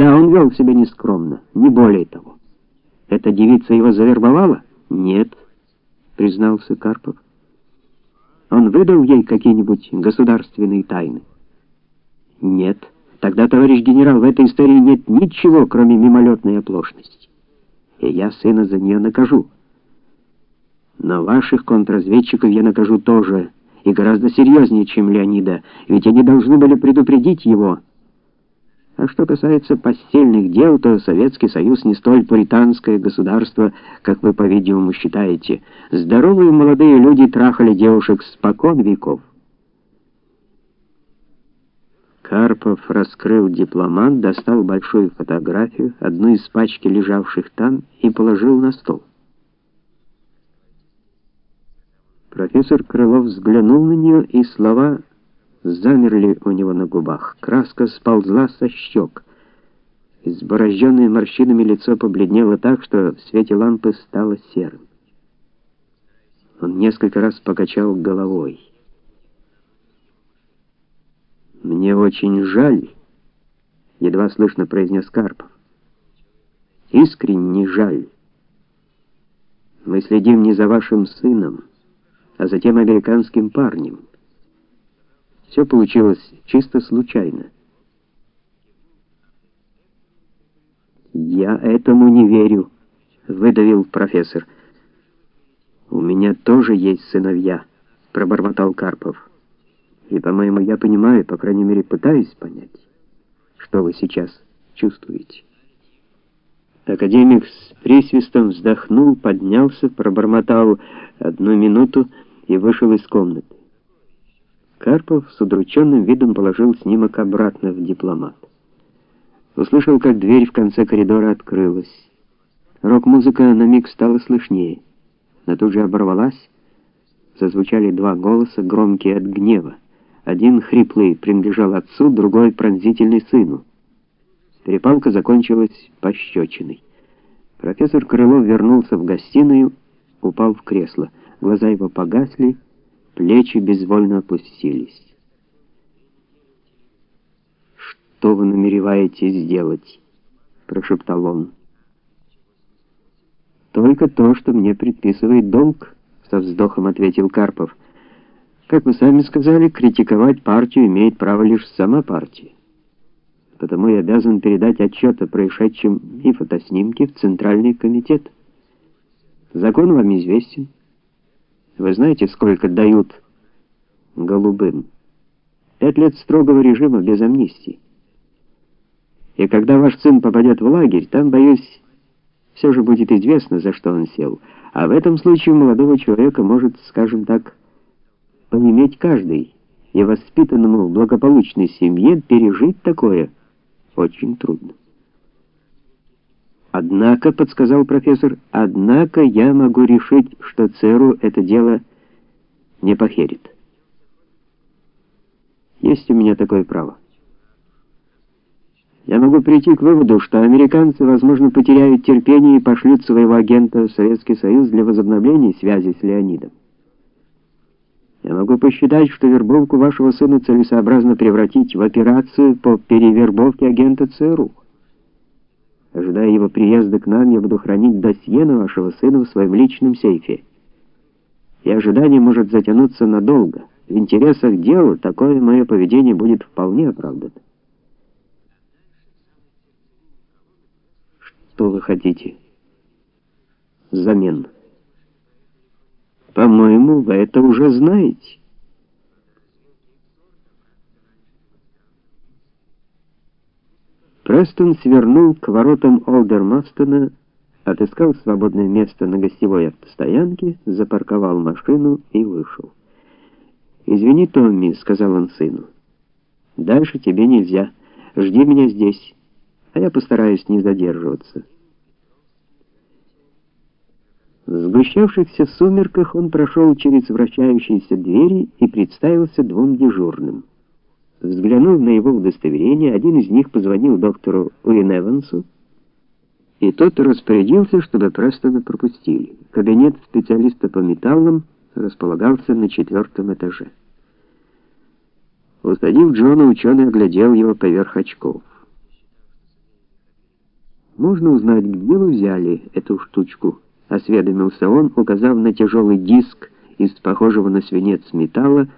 Да, он вел себя нескромно, не более того. Эта девица его завербовала? Нет, признался Карпов. Он выдал ей какие-нибудь государственные тайны? Нет. Тогда, товарищ генерал, в этой истории нет ничего, кроме мимолетной оплошности. И я сына за нее накажу. Но ваших контрразведчиков я накажу тоже, и гораздо серьезнее, чем Леонида, ведь они должны были предупредить его. А что касается постельных дел, то Советский Союз не столь пуританское государство, как вы, по-видимому, считаете. Здоровые молодые люди трахали девушек спокон веков. Карпов раскрыл дипломат, достал большую фотографию, одну из пачки лежавших там, и положил на стол. Профессор Крылов взглянул на нее, и слова замерли у него на губах. Краска сползла со щек. Изборожденное морщинами лицо побледнело так, что в свете лампы стало серым. Он несколько раз покачал головой. Мне очень жаль, едва слышно произнес Карпов. Искренне жаль. Мы следим не за вашим сыном, а за тем американским парнем. Все получилось чисто случайно. Я этому не верю, выдавил профессор. У меня тоже есть сыновья, пробормотал Карпов. И, по-моему, я понимаю, по крайней мере, пытаюсь понять, что вы сейчас чувствуете. Академик с присвистом вздохнул, поднялся, пробормотал одну минуту и вышел из комнаты. Карпов с удрученным видом положил снимок обратно в дипломат. Услышал, как дверь в конце коридора открылась. Рок-музыка на миг стала слышнее, но тут же оборвалась. Зазвучали два голоса, громкие от гнева. Один хриплый принадлежал отцу, другой пронзительный сыну. Перепалка закончилась пощечиной. Профессор Крылов вернулся в гостиную, упал в кресло. Глаза его погасли, плечи безвольно опустились. Что вы намереваетесь сделать? прошептал он. Только то, что мне предписывает долг, со вздохом ответил Карпов. Как вы сами сказали, критиковать партию имеет право лишь сама партия. Потому я обязан передать отчет о происшедшем и фотоснимки в Центральный комитет. Закон вам известен. Вы знаете, сколько дают голубым? Пять лет строгого режима без амнистии. И когда ваш сын попадет в лагерь, там, боюсь, все же будет известно, за что он сел. А в этом случае молодого человека может, скажем так, поиметь каждый, и воспитанному в благополучной семье пережить такое очень трудно. Однако, подсказал профессор, однако я могу решить, что ЦРУ это дело не похерит. Есть у меня такое право. Я могу прийти к выводу, что американцы, возможно, потеряют терпение и пошлют своего агента в Советский Союз для возобновления связи с Леонидом. Я могу посчитать, что вербовку вашего сына целесообразно превратить в операцию по перевербовке агента ЦРУ. Ожидая его приезда к нам, я буду хранить досье на вашего сына в своем личном сейфе. И ожидание может затянуться надолго. В интересах дела такое мое поведение будет вполне оправдано. Что вы хотите? Взамен. По-моему, вы это уже знаете. Престон свернул к воротам Олдермастона, отыскал свободное место на гостевой автостоянке, запарковал машину и вышел. "Извини, Томми", сказал он сыну. "Дальше тебе нельзя. Жди меня здесь, а я постараюсь не задерживаться". В сгущавшихся сумерках он прошел через вращающиеся двери и представился двум дежурным. Взглянув на его удостоверение, один из них позвонил доктору Уин Эвансу, и тот распорядился, чтобы Престона пропустили. Кабинет специалиста по металлам располагался на четвертом этаже. Усадив Джона, ученый оглядел его поверх очков. Можно узнать, где вы взяли эту штучку? осведомился он, указав на тяжелый диск из похожего на свинец металла,